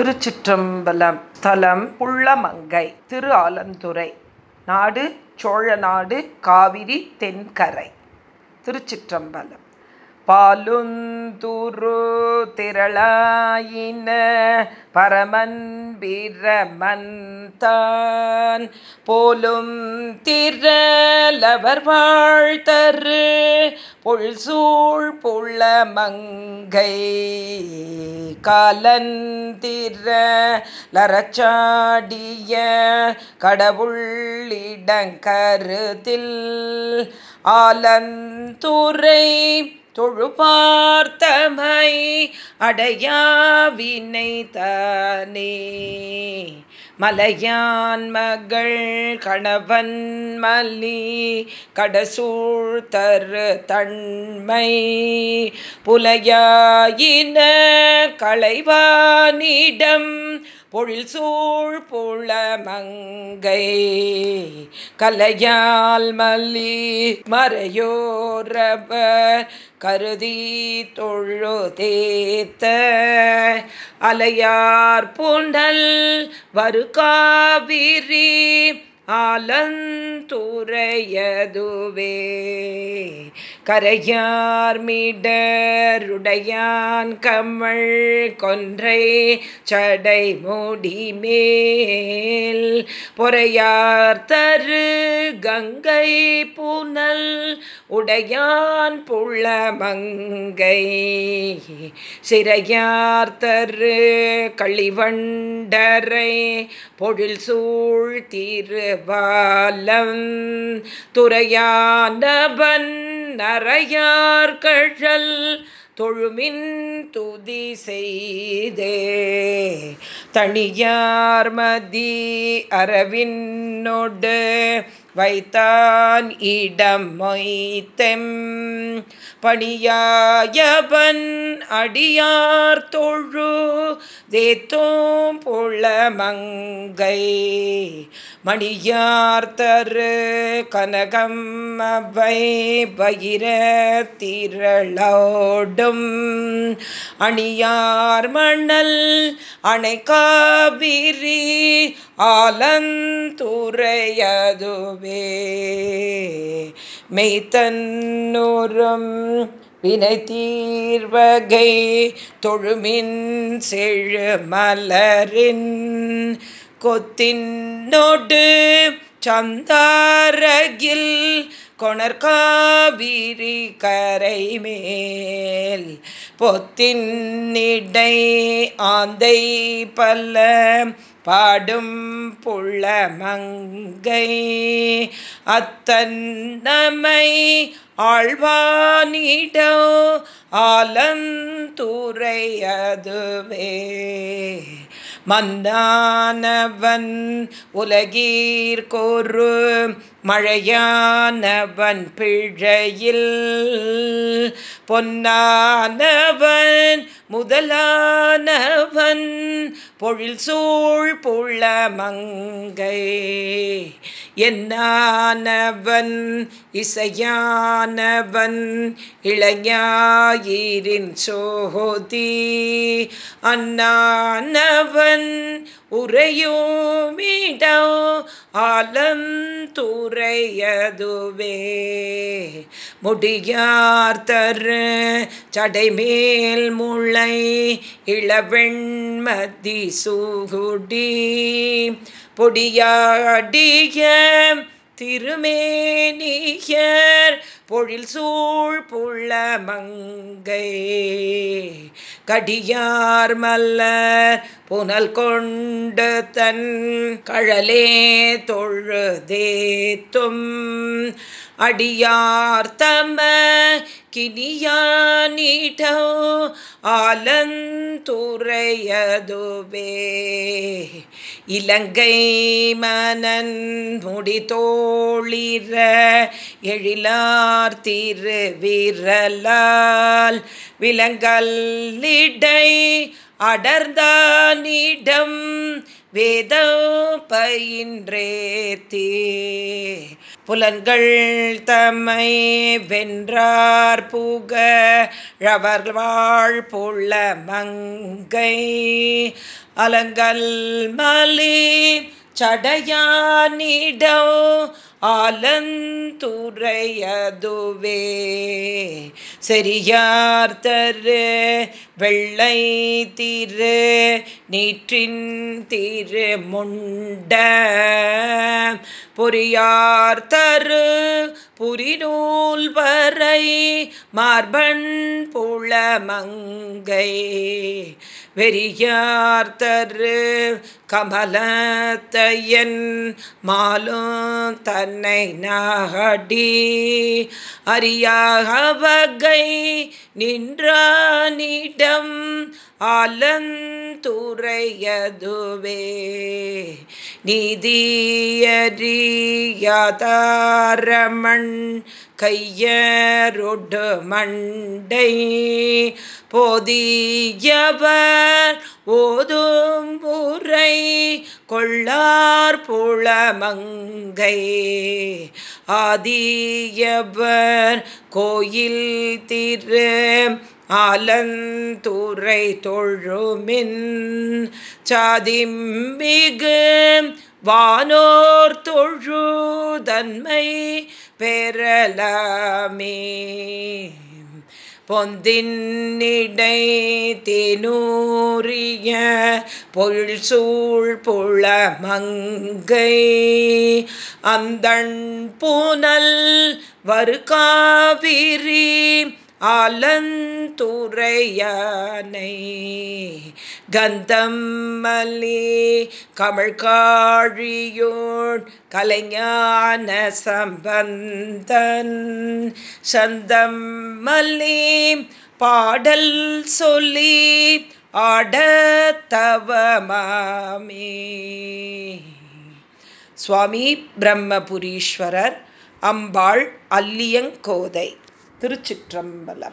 திருச்சிற்றம்பலம் ஸ்தலம் புள்ளமங்கை திரு ஆலந்துறை நாடு சோழநாடு காவிரி தென்கரை. திருச்சிற்றம்பலம். பாலுந்துரு திரளாயின பரமன் பிரமந்தான் போலும் திரளவர் வாழ்த்தரு பொழ்சூழ் புள்ளமங்கை காலந்திர லரச்சாடிய கடவுள்ளிடங்கருத்தில் ஆலந்துரை தொழுபார்த்தமை அடையாவினை தானே மலையான் மகள் கணவன் மல்லி கடசூழ் தரு தன்மை புலையாயின களைவானிடம் பொழில் சூழ் புலமங்கை கலையால் மல்லி மறையோரவர் கருதி தொழு தேத்த அலையார் பூண்டல் வரு காவிரி உரையதுவே கரையார் மீடருடையான் கமல் கொன்றை சடை முடிமேல். பொறையார் தரு கங்கை பூனல் உடையான் புள்ளமங்கை. சிறையார் தரு களிவண்டரை பொழில் சூழ் திருவாலம். துறையானவன் நரையார் கழல் தொழுமின் துதி செய்தே. தனியார் மதி அரவினொடு வைத்தான் இடம் மொய்த்தெம் பணியாயவன் அடியார் தொழு தேத்தோம் புலமங்கை மணியார் தரு கனகம் அவை பகிர திரளோடும். அணியார் மணல் அணை காவிரி ஆலந்துரையதுவே மெய்த்தன்னூரும் வினை தீர்வகை தொழுமின் செழு மலரின் கொத்தினோடு சந்தாரகில் கொணர்காவிரி கரை மேல் பொத்தின்னிடை ஆந்தை பல்ல பாடும் புள்ளமங்கை அத்தன்னமை ஆழ்வானிடோ ஆலந்துரையதுவே. மன்னானவன் உலகீர்கொரு மழையானவன் பிழையில். பொன்னானவன் முதலானவன் பொழில் சூழ் புள்ளமங்கை என்னானவன் இசையானவன் இளைஞாயிரின் சோதி. அண்ணானவன் உரையோமிடோ ஆலந்துரையதுவே முடியார் தரு சடைமேல் முளை இளவெண்மதி சூகுடி பொடியாடிய திருமேனியர் பொழில் சூழ் புள்ள மங்கை. கடியார் மல்லர் புனல் கொண்டு தன் கழலே தொழுதேத்தும். அடியார்த்தம கினியானிடோ ஆலந்துரையதுவே. இலங்கை மனன் முடிதோளிர எழிலார் திரு விரலால் விலங்கல்லிடை அடர்ந்தானிடம் வேத பயின்றேத்தே புலன்கள் தம்மை வென்றார் புக ரவர் வாழ் புள்ள மங்கை. அலங்கல் மலி சடையானிடம் ஆலந்துரையதுவே. செரியார் தரு வெள்ளை திரு நீற்றின் திரு முண்ட. பொறியார் தரு புரிநூல் வரை மார்பன் புலமங்கை. வெறியார் தரு கமலத்தையன் மாலும் தன்னை நாடி நின்றானிட ஆலயம் ஆலந்துரையதுவே. நீதியறியாதாரமண் கையருடு மண்டை போதியவர் ஓதும் புரை கொள்ளார் புலமங்கை. ஆதியவர் கோயில் திரு ஆலந்தூரை தொழுமின் சாதிமிகு வானோர் தொழுதன்மை பெறலாமே. பொந்தின்னிடை தினூரிய பொருள் சூழ் புல மங்கை அந்தண் பூனல் வருகாவிரி ஆலந்துரையானை கந்தம் மல்லி கமிழ்காழியோன் கலைஞான சம்பந்தன் சந்தம் மல்லி பாடல் சொல்லி ஆடத்தவமாமே. சுவாமி பிரம்மபுரீஸ்வரர் அம்பாள் அல்லியங்கோதை. திருச்சிற்றம்பலம்.